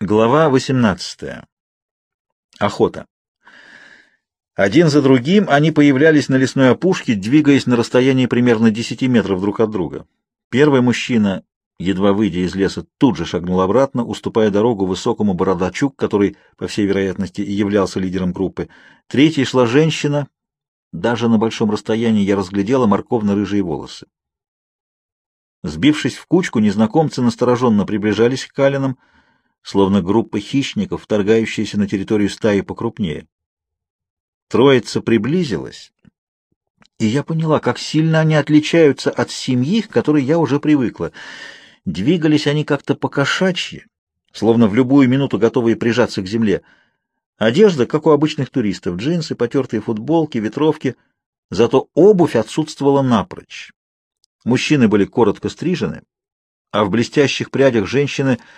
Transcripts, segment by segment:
Глава 18. Охота. Один за другим они появлялись на лесной опушке, двигаясь на расстоянии примерно 10 метров друг от друга. Первый мужчина, едва выйдя из леса, тут же шагнул обратно, уступая дорогу высокому бородачу, который, по всей вероятности, и являлся лидером группы. Третьей шла женщина. Даже на большом расстоянии я разглядела морковно-рыжие волосы. Сбившись в кучку, незнакомцы настороженно приближались к Калинам, словно группа хищников, вторгающаяся на территорию стаи покрупнее. Троица приблизилась, и я поняла, как сильно они отличаются от семьи, к которой я уже привыкла. Двигались они как-то покошачьи, словно в любую минуту готовые прижаться к земле. Одежда, как у обычных туристов, джинсы, потертые футболки, ветровки, зато обувь отсутствовала напрочь. Мужчины были коротко стрижены, а в блестящих прядях женщины —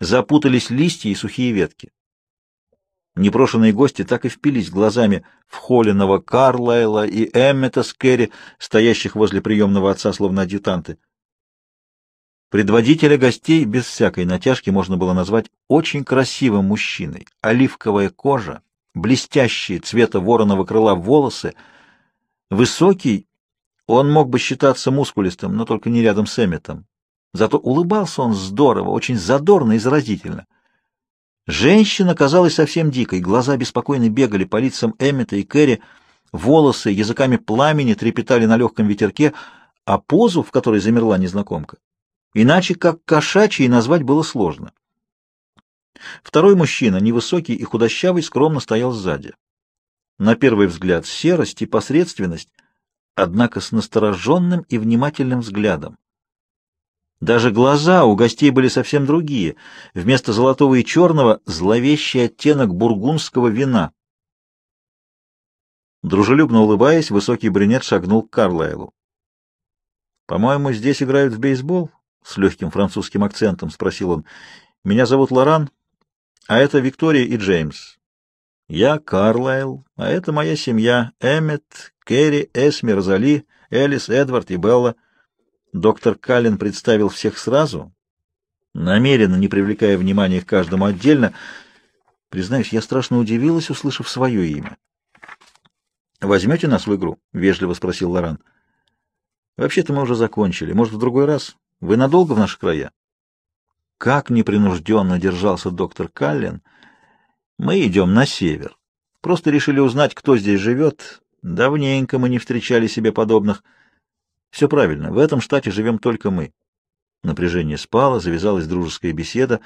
запутались листья и сухие ветки. Непрошенные гости так и впились глазами в холёного Карлайла и Эммета с Керри, стоящих возле приемного отца, словно адъютанты. Предводителя гостей без всякой натяжки можно было назвать очень красивым мужчиной. Оливковая кожа, блестящие цвета вороного крыла волосы, высокий, он мог бы считаться мускулистым, но только не рядом с Эмметом. Зато улыбался он здорово, очень задорно и заразительно. Женщина казалась совсем дикой, глаза беспокойно бегали по лицам Эммета и Кэрри, волосы языками пламени трепетали на легком ветерке, а позу, в которой замерла незнакомка, иначе как кошачьей назвать было сложно. Второй мужчина, невысокий и худощавый, скромно стоял сзади. На первый взгляд серость и посредственность, однако с настороженным и внимательным взглядом. Даже глаза у гостей были совсем другие. Вместо золотого и черного — зловещий оттенок бургундского вина. Дружелюбно улыбаясь, высокий брюнет шагнул к Карлайлу. «По-моему, здесь играют в бейсбол?» — с легким французским акцентом спросил он. «Меня зовут Лоран, а это Виктория и Джеймс. Я Карлайл, а это моя семья — Эммет, Керри, Эсми, Розали, Элис, Эдвард и Белла». Доктор Каллен представил всех сразу, намеренно не привлекая внимания к каждому отдельно. Признаюсь, я страшно удивилась, услышав свое имя. «Возьмете нас в игру?» — вежливо спросил Лоран. «Вообще-то мы уже закончили. Может, в другой раз? Вы надолго в наши края?» Как непринужденно держался доктор Каллен. «Мы идем на север. Просто решили узнать, кто здесь живет. Давненько мы не встречали себе подобных». Все правильно, в этом штате живем только мы. Напряжение спало, завязалась дружеская беседа.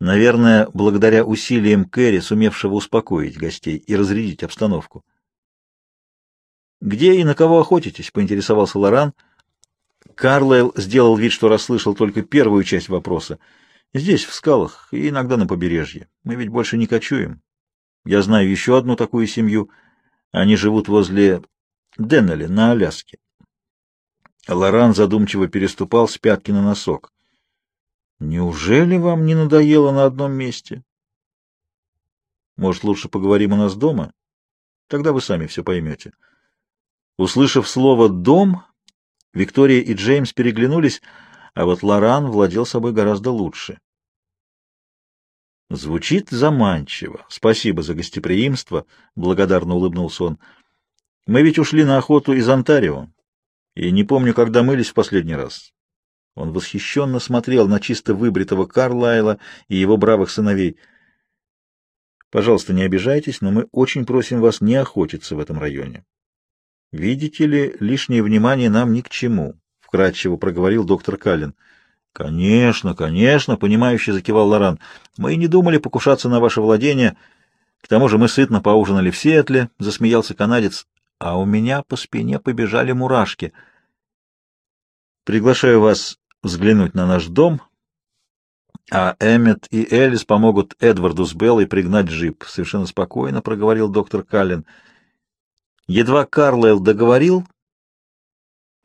Наверное, благодаря усилиям Кэрри, сумевшего успокоить гостей и разрядить обстановку. «Где и на кого охотитесь?» — поинтересовался Лоран. Карлайл сделал вид, что расслышал только первую часть вопроса. «Здесь, в скалах, и иногда на побережье. Мы ведь больше не кочуем. Я знаю еще одну такую семью. Они живут возле Деннелли на Аляске. Лоран задумчиво переступал с пятки на носок. «Неужели вам не надоело на одном месте?» «Может, лучше поговорим у нас дома? Тогда вы сами все поймете». Услышав слово «дом», Виктория и Джеймс переглянулись, а вот Лоран владел собой гораздо лучше. Звучит заманчиво. Спасибо за гостеприимство, благодарно улыбнулся он. Мы ведь ушли на охоту из Онтарио и не помню, когда мылись в последний раз. Он восхищенно смотрел на чисто выбритого Карлайла и его бравых сыновей. Пожалуйста, не обижайтесь, но мы очень просим вас не охотиться в этом районе. Видите ли, лишнее внимание нам ни к чему, — вкратчиво проговорил доктор Каллен. Конечно, конечно, — понимающе закивал Лоран. Мы и не думали покушаться на ваше владение. К тому же мы сытно поужинали в Сиэтле, — засмеялся канадец а у меня по спине побежали мурашки. Приглашаю вас взглянуть на наш дом, а Эммет и Элис помогут Эдварду с Беллой пригнать джип. Совершенно спокойно проговорил доктор Каллен. Едва Карлайл договорил,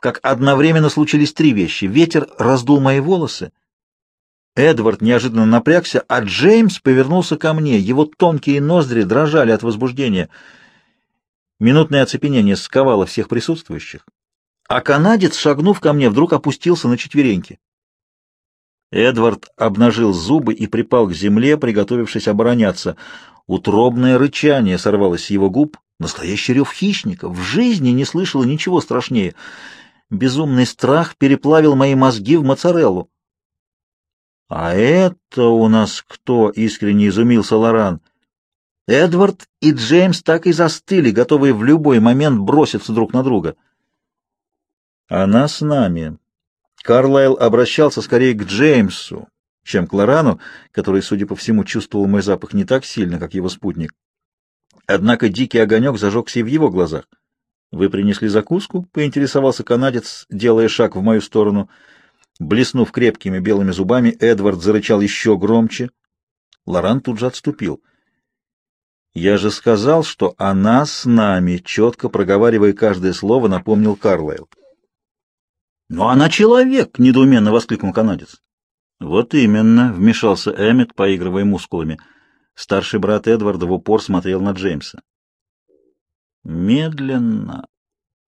как одновременно случились три вещи. Ветер раздул мои волосы, Эдвард неожиданно напрягся, а Джеймс повернулся ко мне. Его тонкие ноздри дрожали от возбуждения — Минутное оцепенение сковало всех присутствующих, а канадец, шагнув ко мне, вдруг опустился на четвереньки. Эдвард обнажил зубы и припал к земле, приготовившись обороняться. Утробное рычание сорвалось с его губ. Настоящий рев хищника. В жизни не слышала ничего страшнее. Безумный страх переплавил мои мозги в моцареллу. — А это у нас кто? — искренне изумился Лоран. Эдвард и Джеймс так и застыли, готовые в любой момент броситься друг на друга. — Она с нами. Карлайл обращался скорее к Джеймсу, чем к Лорану, который, судя по всему, чувствовал мой запах не так сильно, как его спутник. Однако дикий огонек зажегся и в его глазах. «Вы принесли закуску?» — поинтересовался канадец, делая шаг в мою сторону. Блеснув крепкими белыми зубами, Эдвард зарычал еще громче. Лоран тут же отступил. «Я же сказал, что она с нами», — четко проговаривая каждое слово, напомнил Карлайл. «Но она человек!» — недоуменно воскликнул канадец. «Вот именно», — вмешался Эммет, поигрывая мускулами. Старший брат Эдварда в упор смотрел на Джеймса. Медленно,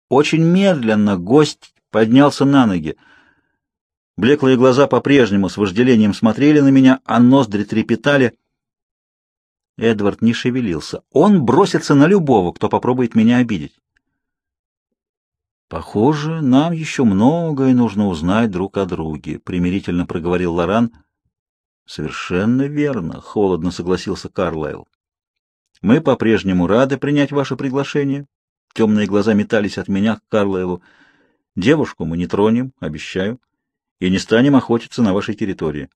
очень медленно гость поднялся на ноги. Блеклые глаза по-прежнему с вожделением смотрели на меня, а ноздри трепетали. Эдвард не шевелился. Он бросится на любого, кто попробует меня обидеть. «Похоже, нам еще многое нужно узнать друг о друге», — примирительно проговорил Лоран. «Совершенно верно», — холодно согласился Карлайл. «Мы по-прежнему рады принять ваше приглашение». Темные глаза метались от меня к Карлайлу. «Девушку мы не тронем, обещаю, и не станем охотиться на вашей территории».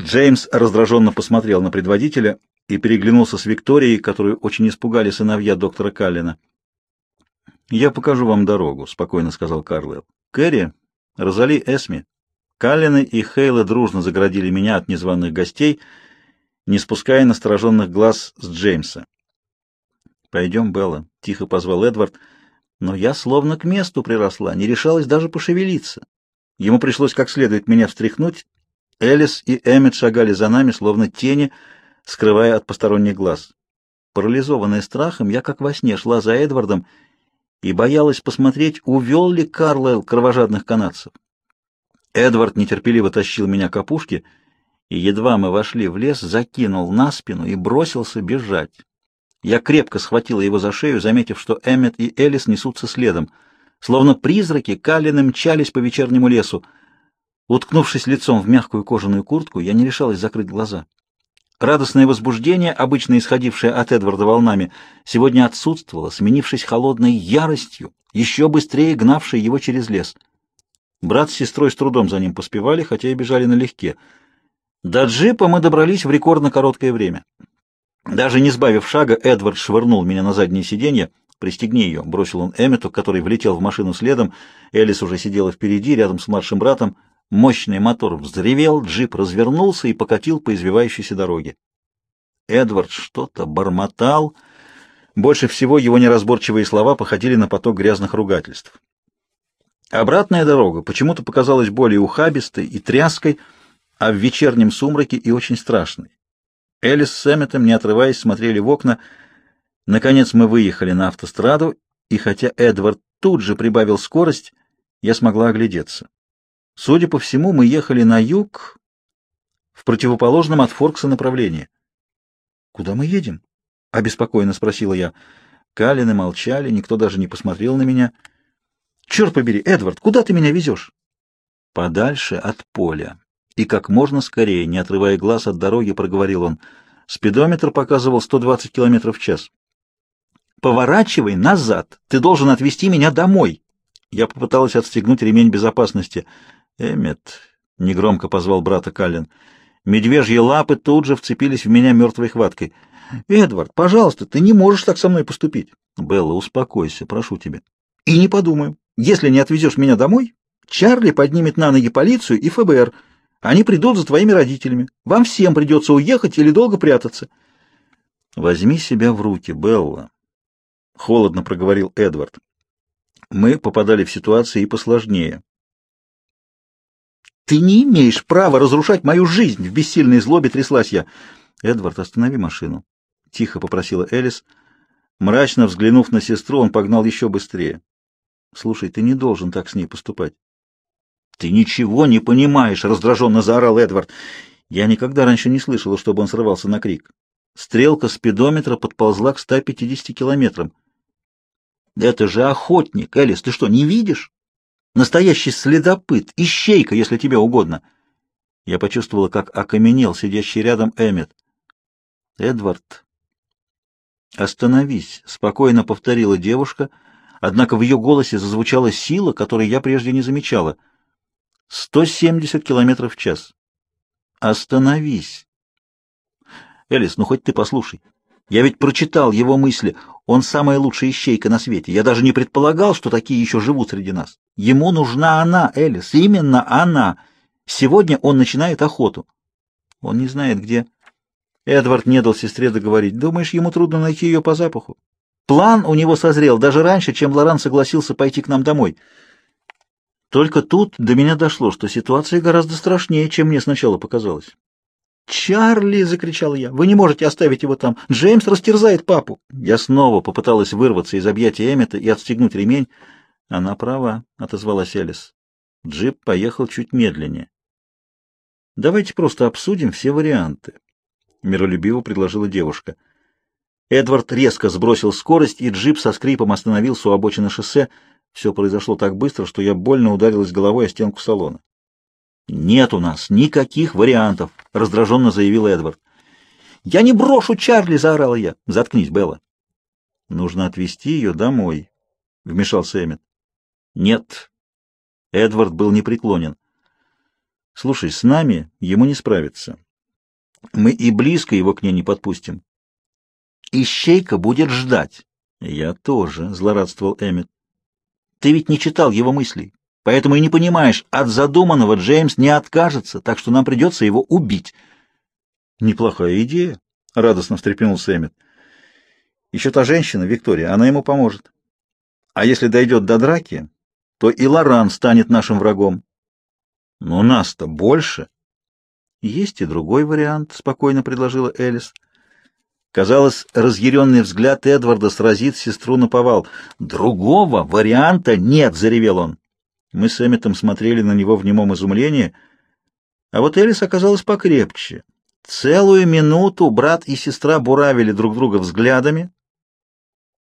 Джеймс раздраженно посмотрел на предводителя и переглянулся с Викторией, которую очень испугали сыновья доктора Каллина. «Я покажу вам дорогу», — спокойно сказал Карлайл. «Кэрри, Розали, Эсми, Каллины и Хейла дружно заградили меня от незваных гостей, не спуская настороженных глаз с Джеймса. «Пойдем, Белла», — тихо позвал Эдвард, но я словно к месту приросла, не решалась даже пошевелиться. Ему пришлось как следует меня встряхнуть. Элис и Эммет шагали за нами, словно тени, скрывая от посторонних глаз. Парализованная страхом, я как во сне шла за Эдвардом и боялась посмотреть, увел ли Карлайл кровожадных канадцев. Эдвард нетерпеливо тащил меня к опушке, и едва мы вошли в лес, закинул на спину и бросился бежать. Я крепко схватила его за шею, заметив, что Эммет и Элис несутся следом. Словно призраки, Каллины мчались по вечернему лесу. Уткнувшись лицом в мягкую кожаную куртку, я не решалась закрыть глаза. Радостное возбуждение, обычно исходившее от Эдварда волнами, сегодня отсутствовало, сменившись холодной яростью, еще быстрее гнавшей его через лес. Брат с сестрой с трудом за ним поспевали, хотя и бежали налегке. До джипа мы добрались в рекордно короткое время. Даже не сбавив шага, Эдвард швырнул меня на заднее сиденье. «Пристегни ее», — бросил он Эммету, который влетел в машину следом. Элис уже сидела впереди, рядом с младшим братом. Мощный мотор взревел, джип развернулся и покатил по извивающейся дороге. Эдвард что-то бормотал. Больше всего его неразборчивые слова походили на поток грязных ругательств. Обратная дорога почему-то показалась более ухабистой и тряской, а в вечернем сумраке и очень страшной. Элис с Эмметом, не отрываясь, смотрели в окна. Наконец мы выехали на автостраду, и хотя Эдвард тут же прибавил скорость, я смогла оглядеться. Судя по всему, мы ехали на юг, в противоположном от Форкса направлении. «Куда мы едем?» — обеспокоенно спросила я. Калины молчали, никто даже не посмотрел на меня. «Черт побери, Эдвард, куда ты меня везешь?» «Подальше от поля». И как можно скорее, не отрывая глаз от дороги, проговорил он. Спидометр показывал 120 км в час. «Поворачивай назад! Ты должен отвезти меня домой!» Я попыталась отстегнуть ремень безопасности — Эммет, — негромко позвал брата Каллен. Медвежьи лапы тут же вцепились в меня мертвой хваткой. — Эдвард, пожалуйста, ты не можешь так со мной поступить. — Белла, успокойся, прошу тебя. — И не подумаю. Если не отвезешь меня домой, Чарли поднимет на ноги полицию и ФБР. Они придут за твоими родителями. Вам всем придется уехать или долго прятаться. — Возьми себя в руки, Белла, — холодно проговорил Эдвард. Мы попадали в ситуации и посложнее. «Ты не имеешь права разрушать мою жизнь!» В бессильной злобе тряслась я. «Эдвард, останови машину!» — тихо попросила Элис. Мрачно взглянув на сестру, он погнал еще быстрее. «Слушай, ты не должен так с ней поступать». «Ты ничего не понимаешь!» — раздраженно заорал Эдвард. Я никогда раньше не слышала, чтобы он срывался на крик. Стрелка спидометра подползла к 150 километрам. «Это же охотник, Элис, ты что, не видишь? Настоящий следопыт, ищейка, если тебе угодно!» Я почувствовала, как окаменел сидящий рядом Эммет. «Эдвард, остановись!» — спокойно повторила девушка, однако в ее голосе зазвучала сила, которой я прежде не замечала. «Сто семьдесят километров в час. Остановись!» «Элис, ну хоть ты послушай. Я ведь прочитал его мысли. Он самая лучшая ищейка на свете. Я даже не предполагал, что такие еще живут среди нас. Ему нужна она, Элис, именно она!» Сегодня он начинает охоту. Он не знает, где. Эдвард не дал сестре договорить. Думаешь, ему трудно найти ее по запаху? План у него созрел даже раньше, чем Лоран согласился пойти к нам домой. Только тут до меня дошло, что ситуация гораздо страшнее, чем мне сначала показалось. «Чарли!» — закричал я. «Вы не можете оставить его там! Джеймс растерзает папу!» Я снова попыталась вырваться из объятия Эммета и отстегнуть ремень. «Она права», — отозвалась Элис. Джип поехал чуть медленнее. Давайте просто обсудим все варианты, миролюбиво предложила девушка. Эдвард резко сбросил скорость, и джип со скрипом остановился у обочины шоссе. Все произошло так быстро, что я больно ударилась головой о стенку салона. «Нет у нас никаких вариантов», — раздраженно заявил Эдвард. «Я не брошу Чарли!» — заорала я. «Заткнись, Белла». «Нужно отвезти ее домой», — вмешался Эммет. «Нет». Эдвард был непреклонен. Слушай, с нами ему не справиться. Мы и близко его к ней не подпустим. Ищейка будет ждать. Я тоже, злорадствовал Эммет. Ты ведь не читал его мыслей, поэтому и не понимаешь, от задуманного Джеймс не откажется, так что нам придется его убить. Неплохая идея, радостно встрепенулся Эммет. Еще та женщина, Виктория, она ему поможет. А если дойдет до драки, то и Лоран станет нашим врагом. Но нас-то больше. Есть и другой вариант, спокойно предложила Элис. Казалось, разъяренный взгляд Эдварда сразит сестру на повал. «Другого варианта нет!» — заревел он. Мы с Эмметом смотрели на него в немом изумлении, а вот Элис оказалась покрепче. Целую минуту брат и сестра буравили друг друга взглядами,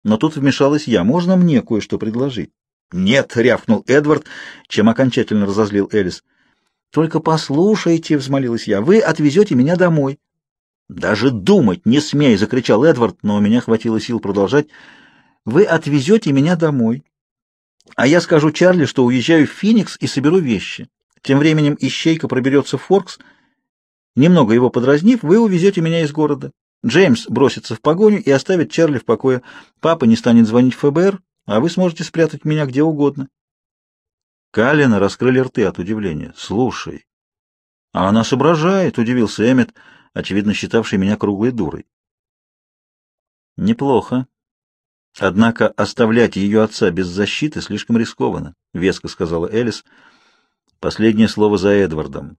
но тут вмешалась я. «Можно мне кое-что предложить?» «Нет!» — рявкнул Эдвард, чем окончательно разозлил Элис. «Только послушайте!» — взмолилась я. «Вы отвезете меня домой!» «Даже думать не смей!» — закричал Эдвард, но у меня хватило сил продолжать. «Вы отвезете меня домой, а я скажу Чарли, что уезжаю в Феникс и соберу вещи. Тем временем ищейка проберется в Форкс. Немного его подразнив, вы увезете меня из города. Джеймс бросится в погоню и оставит Чарли в покое. Папа не станет звонить в ФБР, а вы сможете спрятать меня где угодно. Калина раскрыли рты от удивления. «Слушай, а она соображает», — удивился Эммет, очевидно считавший меня круглой дурой. «Неплохо. Однако оставлять ее отца без защиты слишком рискованно», — веско сказала Элис. Последнее слово за Эдвардом.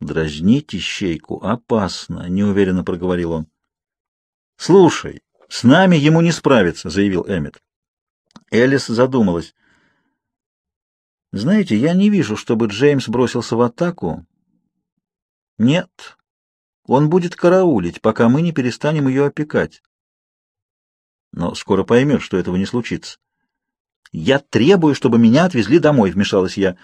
«Дразнить ищейку опасно», — неуверенно проговорил он. «Слушай, с нами ему не справиться», — заявил Эммет. Элис задумалась. Знаете, я не вижу, чтобы Джеймс бросился в атаку. Нет. Он будет караулить, пока мы не перестанем ее опекать. Но скоро поймет, что этого не случится. «Я требую, чтобы меня отвезли домой», — вмешалась я.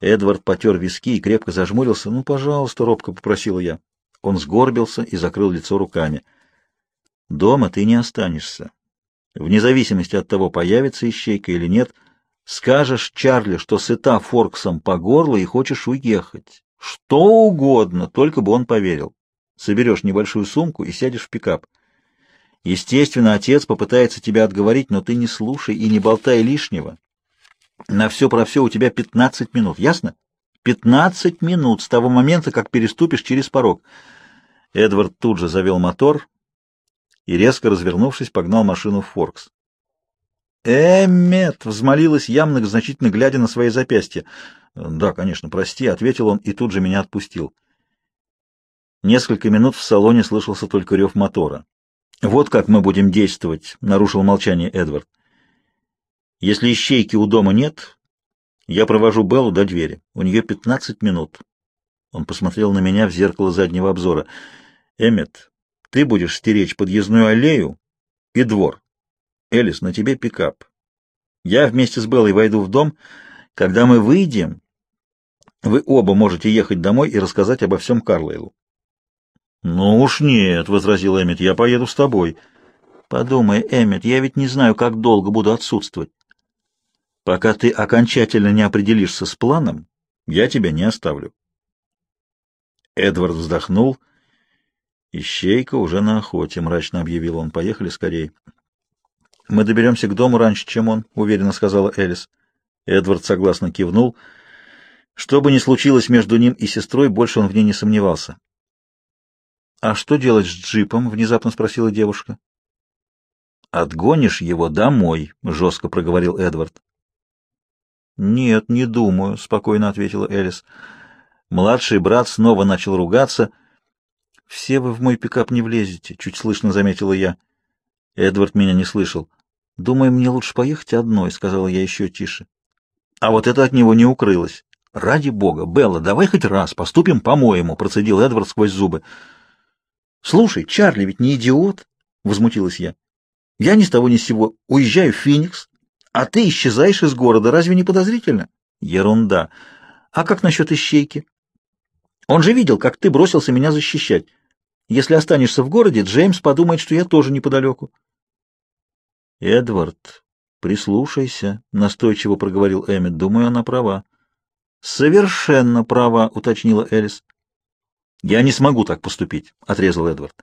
Эдвард потер виски и крепко зажмурился. «Ну, пожалуйста», — робко попросила я. Он сгорбился и закрыл лицо руками. «Дома ты не останешься. Вне зависимости от того, появится ищейка или нет — Скажешь Чарли, что сыта Форксом по горло и хочешь уехать. Что угодно, только бы он поверил. Соберешь небольшую сумку и сядешь в пикап. Естественно, отец попытается тебя отговорить, но ты не слушай и не болтай лишнего. На все про все у тебя 15 минут, ясно? 15 минут с того момента, как переступишь через порог. Эдвард тут же завел мотор и, резко развернувшись, погнал машину в Форкс. «Эммет!» — взмолилась я, многозначительно глядя на свои запястья. «Да, конечно, прости», — ответил он и тут же меня отпустил. Несколько минут в салоне слышался только рев мотора. «Вот как мы будем действовать», — нарушил молчание Эдвард. «Если ищейки у дома нет, Я провожу Беллу до двери. У нее 15 минут. Он посмотрел на меня в зеркало заднего обзора. Эммет, ты будешь стеречь подъездную аллею и двор. Элис, на тебе пикап. Я вместе с Беллой войду в дом. Когда мы выйдем, вы оба можете ехать домой и рассказать обо всем Карлейлу. — Ну уж нет, — возразил Эммет, — я поеду с тобой. — Подумай, Эммет, я ведь не знаю, как долго буду отсутствовать. Пока ты окончательно не определишься с планом, я тебя не оставлю. Эдвард вздохнул. «Ищейка уже на охоте», — мрачно объявил он. «Поехали скорее». «Мы доберемся к дому раньше, чем он», — уверенно сказала Элис. Эдвард согласно кивнул. Что бы ни случилось между ним и сестрой, больше он в ней не сомневался. «А что делать с джипом?» — внезапно спросила девушка. «Отгонишь его домой», — жестко проговорил Эдвард. «Нет, не думаю», — спокойно ответила Элис. Младший брат снова начал ругаться. «Все вы в мой пикап не влезете», — чуть слышно заметила я. Эдвард меня не слышал. «Думаю, мне лучше поехать одной», — сказала я еще тише. А вот это от него не укрылось. «Ради бога, Белла, давай хоть раз поступим по-моему», — процедил Эдвард сквозь зубы. «Слушай, Чарли ведь не идиот», — возмутилась я. «Я ни с того ни с сего уезжаю в Феникс, а ты исчезаешь из города. Разве не подозрительно?» «Ерунда. А как насчет ищейки?» Он же видел, как ты бросился меня защищать. Если останешься в городе, Джеймс подумает, что я тоже неподалеку. — Эдвард, прислушайся, — настойчиво проговорил Эммет. — Думаю, она права. — Совершенно права, — уточнила Элис. — Я не смогу так поступить, — отрезал Эдвард.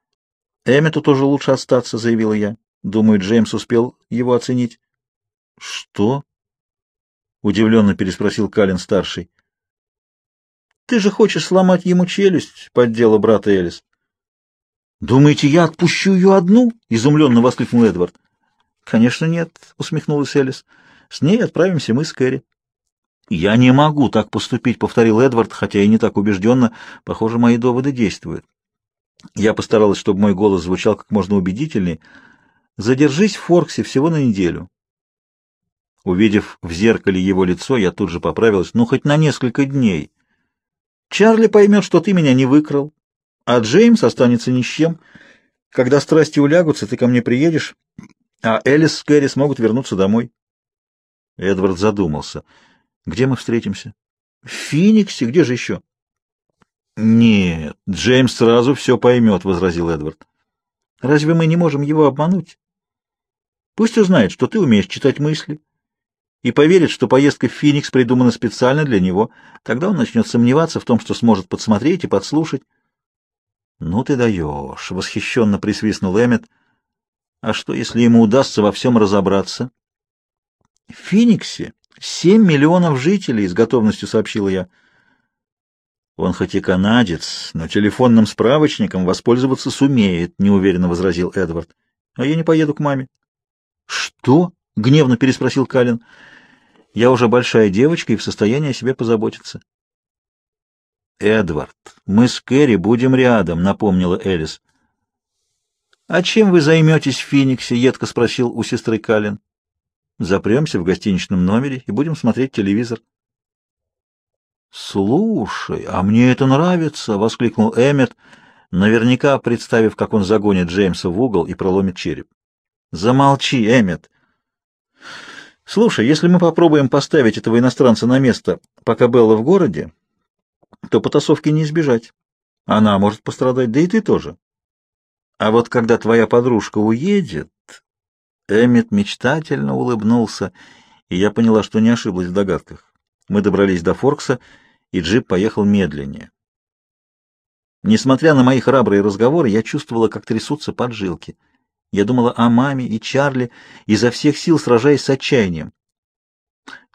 — Эммету тоже лучше остаться, — заявила я. Думаю, Джеймс успел его оценить. — Что? — удивленно переспросил Калин-старший. Ты же хочешь сломать ему челюсть, — поддела брата Элис. — Думаете, я отпущу ее одну? — изумленно воскликнул Эдвард. — Конечно, нет, — усмехнулась Элис. — С ней отправимся мы с Кэрри. — Я не могу так поступить, — повторил Эдвард, хотя и не так убежденно. Похоже, мои доводы действуют. Я постаралась, чтобы мой голос звучал как можно убедительнее. Задержись в Форксе всего на неделю. Увидев в зеркале его лицо, я тут же поправилась. Ну, хоть на несколько дней. Чарли поймет, что ты меня не выкрал, а Джеймс останется ни с чем. Когда страсти улягутся, ты ко мне приедешь, а Элис с Кэрри смогут вернуться домой. Эдвард задумался. Где мы встретимся? В Фениксе? Где же еще? Нет, Джеймс сразу все поймет, — возразил Эдвард. Разве мы не можем его обмануть? Пусть узнает, что ты умеешь читать мысли, и поверит, что поездка в Феникс придумана специально для него. Тогда он начнет сомневаться в том, что сможет подсмотреть и подслушать. — Ну ты даешь! — восхищенно присвистнул Эммет. — А что, если ему удастся во всем разобраться? — В Фениксе семь миллионов жителей, — с готовностью сообщила я. — Он хоть и канадец, но телефонным справочником воспользоваться сумеет, — неуверенно возразил Эдвард. — А я не поеду к маме. — Что? — гневно переспросил Калин. Я уже большая девочка и в состоянии о себе позаботиться. «Эдвард, мы с Кэрри будем рядом», — напомнила Элис. «А чем вы займетесь в Фениксе?» — едко спросил у сестры Калин. «Запремся в гостиничном номере и будем смотреть телевизор». «Слушай, а мне это нравится!» — воскликнул Эммет, наверняка представив, как он загонит Джеймса в угол и проломит череп. «Замолчи, Эммет!» Слушай, если мы попробуем поставить этого иностранца на место, пока Белла в городе, то потасовки не избежать. Она может пострадать, да и ты тоже. А вот когда твоя подружка уедет... Эммет мечтательно улыбнулся, и я поняла, что не ошиблась в догадках. Мы добрались до Форкса, и джип поехал медленнее. Несмотря на мои храбрые разговоры, я чувствовала, как трясутся поджилки — я думала о маме и Чарли, изо всех сил сражаясь с отчаянием.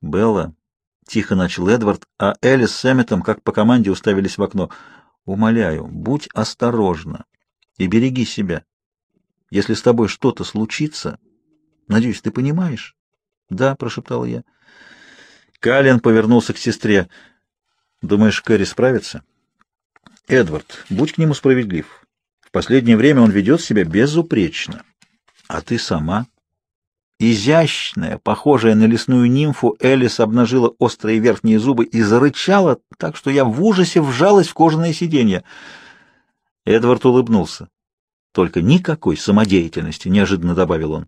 «Белла», — тихо начал Эдвард, а Элис с Эмметом, как по команде, уставились в окно. «Умоляю, будь осторожна и береги себя. Если с тобой что-то случится, надеюсь, ты понимаешь?» «Да», — прошептала я. Калин повернулся к сестре. «Думаешь, Кэрри справится?» «Эдвард, будь к нему справедлив. В последнее время он ведет себя безупречно. А ты сама? Изящная, похожая на лесную нимфу, Элис обнажила острые верхние зубы и зарычала, так что я в ужасе вжалась в кожаное сиденье. Эдвард улыбнулся. «Только никакой самодеятельности», — неожиданно добавил он.